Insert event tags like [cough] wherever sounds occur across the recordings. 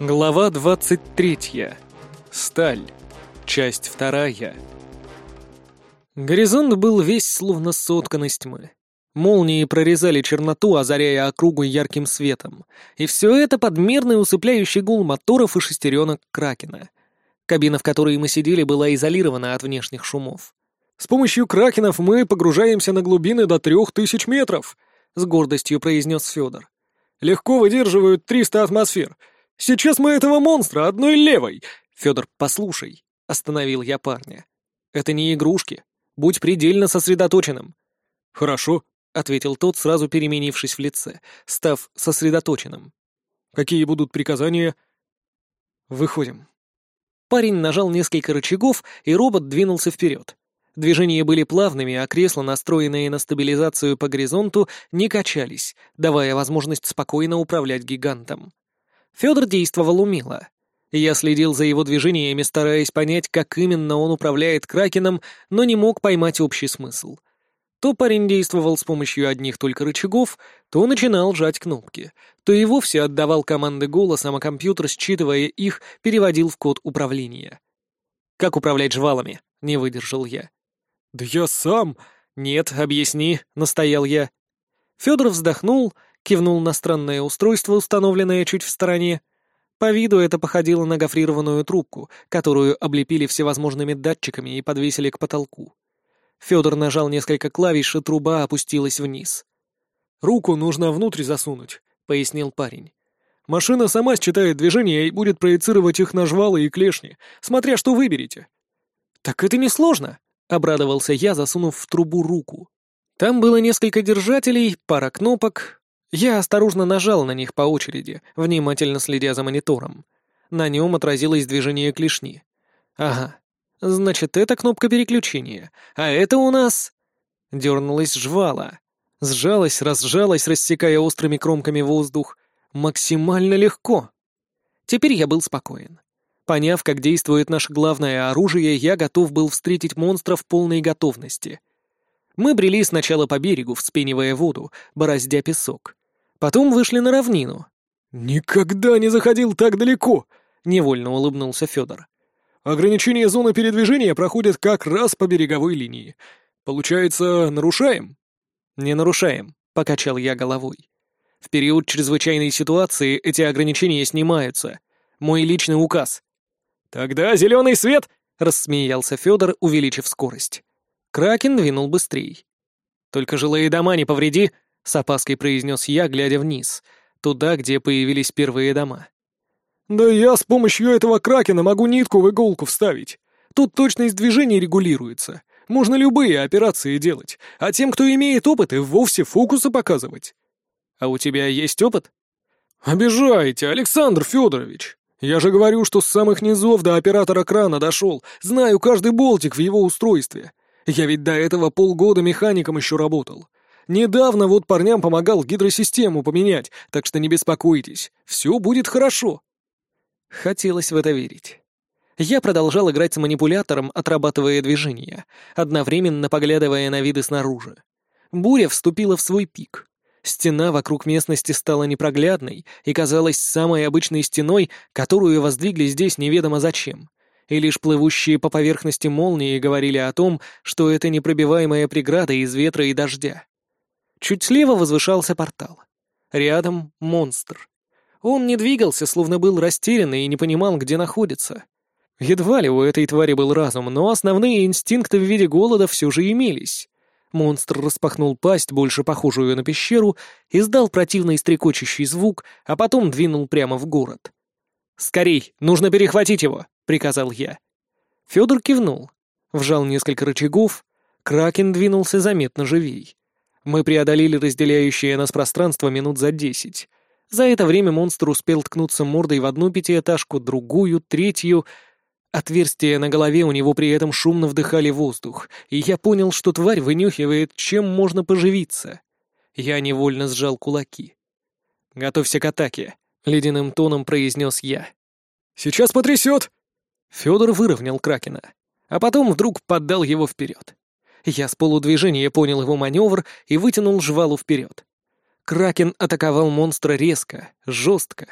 Глава 23. Сталь. Часть вторая. Горизонт был весь словно соткан из тьмы. Молнии прорезали черноту, озаряя округу ярким светом. И все это под мерный усыпляющий гул моторов и шестеренок Кракена. Кабина, в которой мы сидели, была изолирована от внешних шумов. «С помощью Кракенов мы погружаемся на глубины до трех тысяч метров», — с гордостью произнес Федор. «Легко выдерживают 300 атмосфер, Сейчас мы этого монстра одной левой. Федор, послушай, остановил я парня. Это не игрушки. Будь предельно сосредоточенным. Хорошо, ответил тот, сразу переменившись в лице, став сосредоточенным. Какие будут приказания? Выходим. Парень нажал несколько рычагов, и робот двинулся вперед. Движения были плавными, а кресла, настроенные на стабилизацию по горизонту, не качались, давая возможность спокойно управлять гигантом. Федор действовал умело. Я следил за его движениями, стараясь понять, как именно он управляет Кракеном, но не мог поймать общий смысл. То парень действовал с помощью одних только рычагов, то начинал жать кнопки, то и вовсе отдавал команды голосом, а компьютер, считывая их, переводил в код управления. «Как управлять жвалами?» — не выдержал я. «Да я сам...» «Нет, объясни», — настоял я. Федор вздохнул кивнул на странное устройство, установленное чуть в стороне. По виду это походило на гофрированную трубку, которую облепили всевозможными датчиками и подвесили к потолку. Федор нажал несколько клавиш, и труба опустилась вниз. «Руку нужно внутрь засунуть», — пояснил парень. «Машина сама считает движения и будет проецировать их на жвалы и клешни, смотря что выберете». «Так это несложно», — обрадовался я, засунув в трубу руку. Там было несколько держателей, пара кнопок, я осторожно нажал на них по очереди, внимательно следя за монитором. На нем отразилось движение клешни. Ага, значит, это кнопка переключения, а это у нас... Дернулась жвала. Сжалась, разжалась, рассекая острыми кромками воздух. Максимально легко. Теперь я был спокоен. Поняв, как действует наше главное оружие, я готов был встретить монстра в полной готовности. Мы брели сначала по берегу, вспенивая воду, бороздя песок. Потом вышли на равнину. «Никогда не заходил так далеко!» — невольно улыбнулся Федор. «Ограничение зоны передвижения проходит как раз по береговой линии. Получается, нарушаем?» «Не нарушаем», — покачал я головой. «В период чрезвычайной ситуации эти ограничения снимаются. Мой личный указ». «Тогда зеленый свет!» — рассмеялся Федор, увеличив скорость. Кракен двинул быстрее. «Только жилые дома не повреди», — с опаской произнес я, глядя вниз, туда, где появились первые дома. «Да я с помощью этого кракена могу нитку в иголку вставить. Тут точность движения регулируется. Можно любые операции делать, а тем, кто имеет опыт, и вовсе фокусы показывать». «А у тебя есть опыт?» «Обижаете, Александр Федорович. Я же говорю, что с самых низов до оператора крана дошел, знаю каждый болтик в его устройстве. Я ведь до этого полгода механиком еще работал. Недавно вот парням помогал гидросистему поменять, так что не беспокойтесь, все будет хорошо». Хотелось в это верить. Я продолжал играть с манипулятором, отрабатывая движения, одновременно поглядывая на виды снаружи. Буря вступила в свой пик. Стена вокруг местности стала непроглядной и казалась самой обычной стеной, которую воздвигли здесь неведомо зачем. И лишь плывущие по поверхности молнии говорили о том, что это непробиваемая преграда из ветра и дождя. Чуть слева возвышался портал. Рядом — монстр. Он не двигался, словно был растерян и не понимал, где находится. Едва ли у этой твари был разум, но основные инстинкты в виде голода все же имелись. Монстр распахнул пасть, больше похожую на пещеру, издал противный стрекочущий звук, а потом двинул прямо в город. «Скорей, нужно перехватить его!» — приказал я. Федор кивнул, вжал несколько рычагов, Кракен двинулся заметно живей. Мы преодолели разделяющее нас пространство минут за десять. За это время монстр успел ткнуться мордой в одну пятиэтажку, другую, третью. Отверстия на голове у него при этом шумно вдыхали воздух, и я понял, что тварь вынюхивает, чем можно поживиться. Я невольно сжал кулаки. «Готовься к атаке», — ледяным тоном произнес я. «Сейчас потрясет!» Федор выровнял Кракена, а потом вдруг поддал его вперед. Я с полудвижения понял его маневр и вытянул жвалу вперед. Кракен атаковал монстра резко, жестко.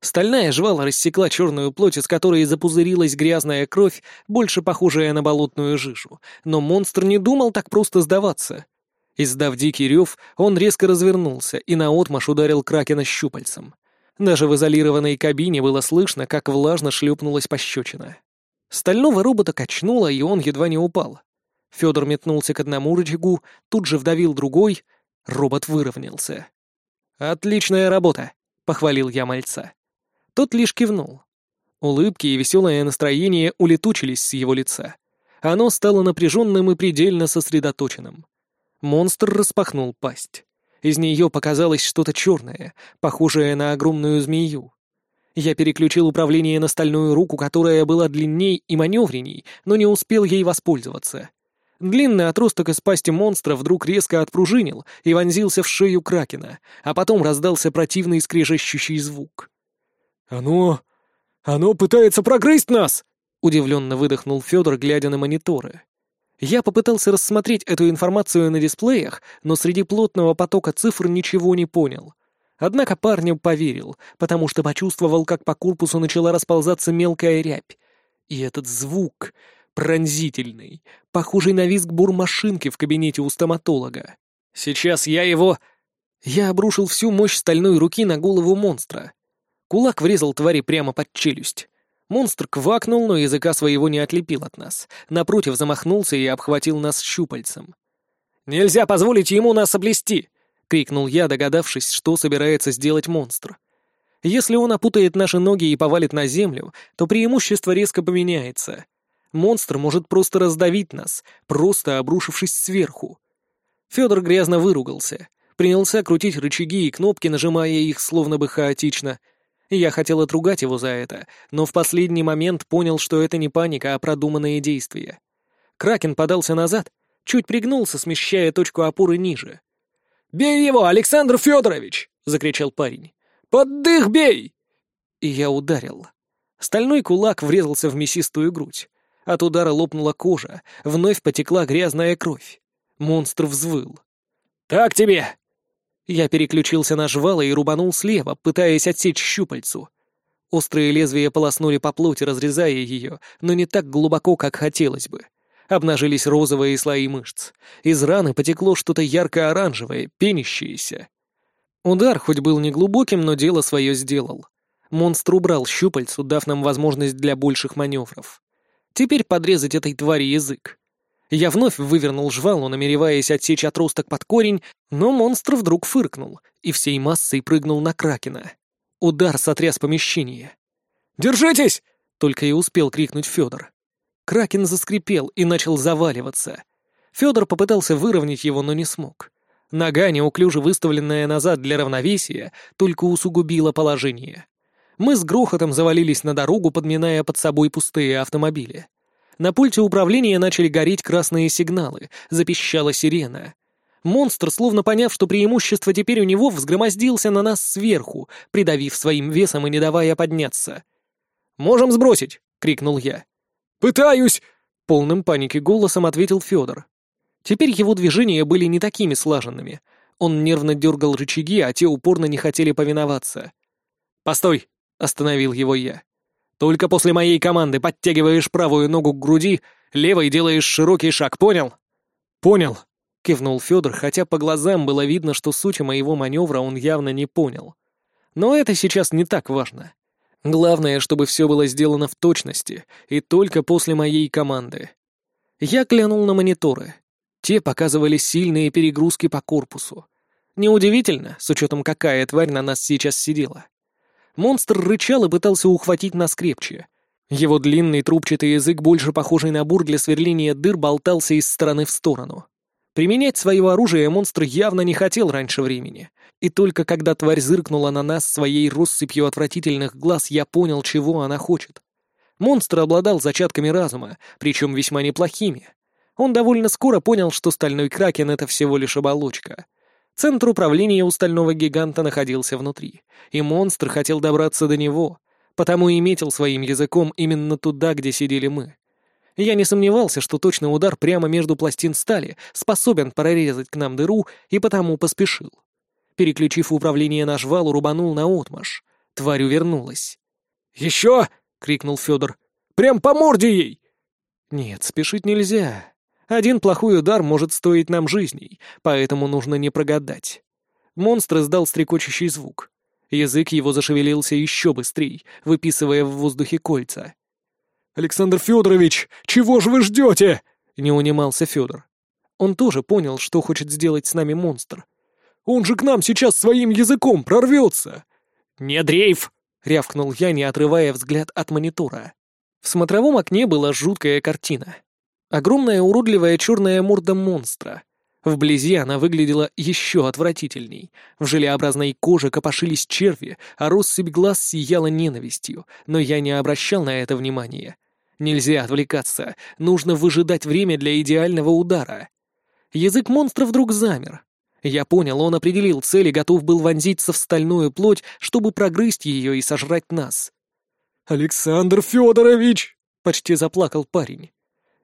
Стальная жвала рассекла черную плоть, из которой запузырилась грязная кровь, больше похожая на болотную жижу. Но монстр не думал так просто сдаваться. Издав дикий рев, он резко развернулся и наотмашь ударил Кракена щупальцем. Даже в изолированной кабине было слышно, как влажно шлепнулась пощечина. Стального робота качнуло, и он едва не упал. Федор метнулся к одному рычагу, тут же вдавил другой. Робот выровнялся. «Отличная работа!» — похвалил я мальца. Тот лишь кивнул. Улыбки и веселое настроение улетучились с его лица. Оно стало напряженным и предельно сосредоточенным. Монстр распахнул пасть. Из нее показалось что-то черное, похожее на огромную змею. Я переключил управление на стальную руку, которая была длинней и маневренней, но не успел ей воспользоваться. Длинный отросток из пасти монстра вдруг резко отпружинил и вонзился в шею Кракена, а потом раздался противный скрежещущий звук. «Оно... оно пытается прогрызть нас!» — удивленно выдохнул Федор, глядя на мониторы. Я попытался рассмотреть эту информацию на дисплеях, но среди плотного потока цифр ничего не понял. Однако парню поверил, потому что почувствовал, как по корпусу начала расползаться мелкая рябь. И этот звук, пронзительный, похожий на визг бурмашинки в кабинете у стоматолога. «Сейчас я его...» Я обрушил всю мощь стальной руки на голову монстра. Кулак врезал твари прямо под челюсть. Монстр квакнул, но языка своего не отлепил от нас. Напротив, замахнулся и обхватил нас щупальцем. «Нельзя позволить ему нас облести!» — крикнул я, догадавшись, что собирается сделать монстр. «Если он опутает наши ноги и повалит на землю, то преимущество резко поменяется. Монстр может просто раздавить нас, просто обрушившись сверху». Федор грязно выругался, принялся крутить рычаги и кнопки, нажимая их словно бы хаотично — я хотел отругать его за это, но в последний момент понял, что это не паника, а продуманные действия. Кракен подался назад, чуть пригнулся, смещая точку опоры ниже. «Бей его, Александр Федорович!» — закричал парень. «Под дых бей!» И я ударил. Стальной кулак врезался в мясистую грудь. От удара лопнула кожа, вновь потекла грязная кровь. Монстр взвыл. «Так тебе! Я переключился на жвало и рубанул слева, пытаясь отсечь щупальцу. Острые лезвия полоснули по плоти, разрезая ее, но не так глубоко, как хотелось бы. Обнажились розовые слои мышц. Из раны потекло что-то ярко-оранжевое, пенящееся. Удар хоть был неглубоким, но дело свое сделал. Монстр убрал щупальцу, дав нам возможность для больших маневров. Теперь подрезать этой твари язык. Я вновь вывернул жвалу, намереваясь отсечь отросток под корень, но монстр вдруг фыркнул и всей массой прыгнул на Кракена. Удар сотряс помещение. «Держитесь!» — только и успел крикнуть Федор. Кракен заскрипел и начал заваливаться. Федор попытался выровнять его, но не смог. Нога, неуклюже выставленная назад для равновесия, только усугубила положение. Мы с грохотом завалились на дорогу, подминая под собой пустые автомобили. На пульте управления начали гореть красные сигналы, запищала сирена. Монстр, словно поняв, что преимущество теперь у него, взгромоздился на нас сверху, придавив своим весом и не давая подняться. «Можем сбросить!» — крикнул я. «Пытаюсь!» — полным паники голосом ответил Федор. Теперь его движения были не такими слаженными. Он нервно дергал рычаги, а те упорно не хотели повиноваться. «Постой!» — остановил его я. Только после моей команды подтягиваешь правую ногу к груди, левой делаешь широкий шаг, понял? Понял, кивнул Федор, хотя по глазам было видно, что суть моего маневра он явно не понял. Но это сейчас не так важно. Главное, чтобы все было сделано в точности, и только после моей команды. Я глянул на мониторы. Те показывали сильные перегрузки по корпусу. Неудивительно, с учетом какая тварь на нас сейчас сидела. Монстр рычал и пытался ухватить нас крепче. Его длинный трубчатый язык, больше похожий на бур для сверления дыр, болтался из стороны в сторону. Применять свое оружие монстр явно не хотел раньше времени. И только когда тварь зыркнула на нас своей россыпью отвратительных глаз, я понял, чего она хочет. Монстр обладал зачатками разума, причем весьма неплохими. Он довольно скоро понял, что стальной кракен — это всего лишь оболочка — Центр управления у стального гиганта находился внутри, и монстр хотел добраться до него, потому и метил своим языком именно туда, где сидели мы. Я не сомневался, что точный удар прямо между пластин стали способен прорезать к нам дыру, и потому поспешил. Переключив управление на жвал, рубанул на отмаш. Тварь увернулась. «Еще!» — крикнул Федор. «Прям по морде ей!» «Нет, спешить нельзя. Один плохой удар может стоить нам жизней, поэтому нужно не прогадать». Монстр издал стрекочущий звук. Язык его зашевелился еще быстрее, выписывая в воздухе кольца. «Александр Федорович, чего же вы ждете?» — не унимался Федор. Он тоже понял, что хочет сделать с нами монстр. «Он же к нам сейчас своим языком прорвется!» «Не дрейф!» — рявкнул я, не отрывая взгляд от монитора. В смотровом окне была жуткая картина. Огромная уродливая черная морда монстра — Вблизи она выглядела еще отвратительней. В желеобразной коже копошились черви, а россыпь глаз сияла ненавистью, но я не обращал на это внимания. Нельзя отвлекаться, нужно выжидать время для идеального удара. Язык монстра вдруг замер. Я понял, он определил цель и готов был вонзиться в стальную плоть, чтобы прогрызть ее и сожрать нас. «Александр Федорович!» — почти заплакал парень.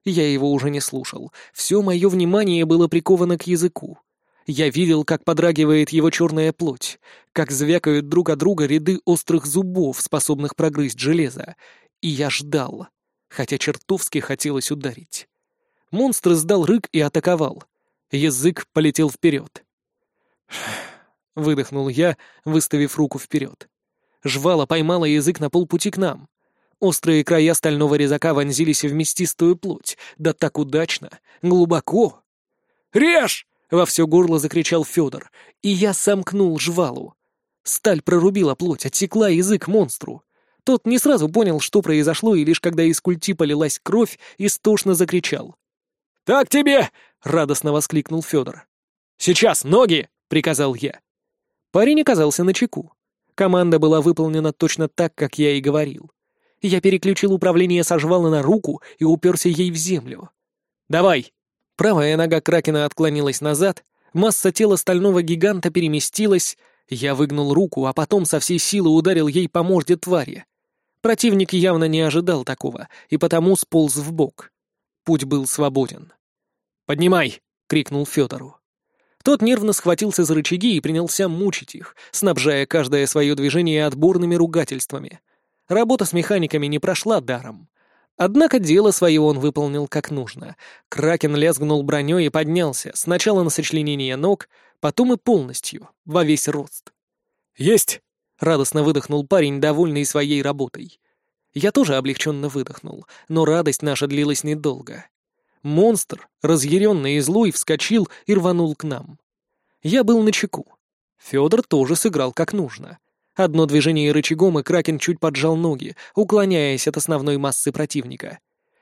Я его уже не слушал. Все мое внимание было приковано к языку. Я видел, как подрагивает его черная плоть, как звякают друг от друга ряды острых зубов, способных прогрызть железо. И я ждал, хотя чертовски хотелось ударить. Монстр издал рык и атаковал. Язык полетел вперед. [sighs] Выдохнул я, выставив руку вперед. Жвала поймала язык на полпути к нам. Острые края стального резака вонзились в мястистую плоть, да так удачно, глубоко. «Режь!» — во все горло закричал Федор, и я сомкнул жвалу. Сталь прорубила плоть, отсекла язык монстру. Тот не сразу понял, что произошло, и лишь когда из культи полилась кровь, истошно закричал. «Так тебе!» — радостно воскликнул Федор. «Сейчас, ноги!» — приказал я. Парень оказался на чеку. Команда была выполнена точно так, как я и говорил. Я переключил управление со жвала на руку и уперся ей в землю. «Давай!» Правая нога Кракена отклонилась назад, масса тела стального гиганта переместилась, я выгнул руку, а потом со всей силы ударил ей по морде твари. Противник явно не ожидал такого, и потому сполз в бок. Путь был свободен. «Поднимай!» — крикнул Федору. Тот нервно схватился за рычаги и принялся мучить их, снабжая каждое свое движение отборными ругательствами. Работа с механиками не прошла даром. Однако дело свое он выполнил как нужно. Кракен лязгнул броней и поднялся, сначала на сочленение ног, потом и полностью, во весь рост. «Есть!» — радостно выдохнул парень, довольный своей работой. Я тоже облегченно выдохнул, но радость наша длилась недолго. Монстр, разъяренный и злой, вскочил и рванул к нам. Я был на чеку. Федор тоже сыграл как нужно — Одно движение рычагом, и Кракен чуть поджал ноги, уклоняясь от основной массы противника.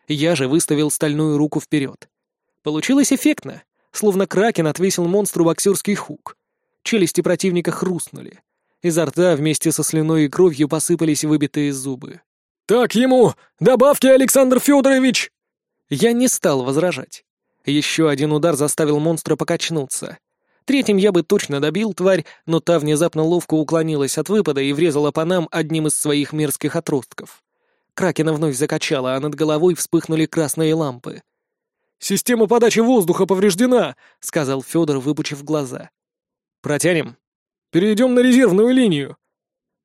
Я же выставил стальную руку вперед. Получилось эффектно, словно Кракен отвесил монстру боксерский хук. Челюсти противника хрустнули. Изо рта вместе со слюной и кровью посыпались выбитые зубы. «Так ему! Добавьте, Александр Федорович!» Я не стал возражать. Еще один удар заставил монстра покачнуться. Третьим я бы точно добил тварь, но та внезапно ловко уклонилась от выпада и врезала по нам одним из своих мерзких отростков. Кракена вновь закачала, а над головой вспыхнули красные лампы. «Система подачи воздуха повреждена», — сказал Федор, выпучив глаза. «Протянем?» «Перейдем на резервную линию».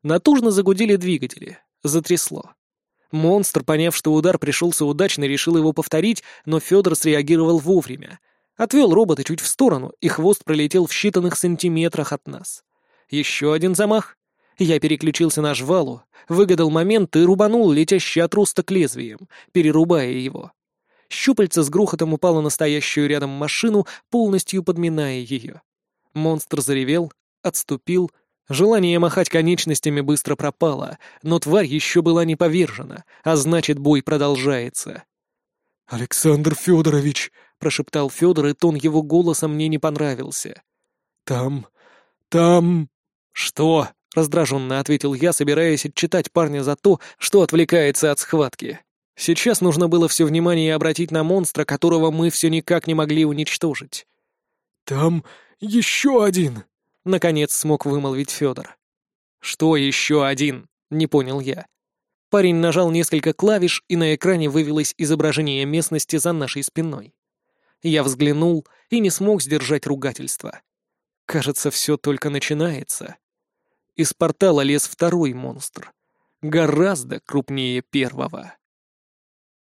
Натужно загудели двигатели. Затрясло. Монстр, поняв, что удар пришелся удачно, решил его повторить, но Федор среагировал вовремя — Отвел робота чуть в сторону, и хвост пролетел в считанных сантиметрах от нас. Еще один замах. Я переключился на жвалу, выгадал момент и рубанул летящий отросток лезвием, перерубая его. Щупальце с грохотом упало на стоящую рядом машину, полностью подминая ее. Монстр заревел, отступил. Желание махать конечностями быстро пропало, но тварь еще была не повержена, а значит, бой продолжается. «Александр Федорович!» прошептал Федор, и тон его голоса мне не понравился. «Там... там...» «Что?» — раздраженно ответил я, собираясь отчитать парня за то, что отвлекается от схватки. Сейчас нужно было все внимание обратить на монстра, которого мы все никак не могли уничтожить. «Там еще один!» — наконец смог вымолвить Федор. «Что еще один?» — не понял я. Парень нажал несколько клавиш, и на экране вывелось изображение местности за нашей спиной. Я взглянул и не смог сдержать ругательства. Кажется, все только начинается. Из портала лез второй монстр. Гораздо крупнее первого.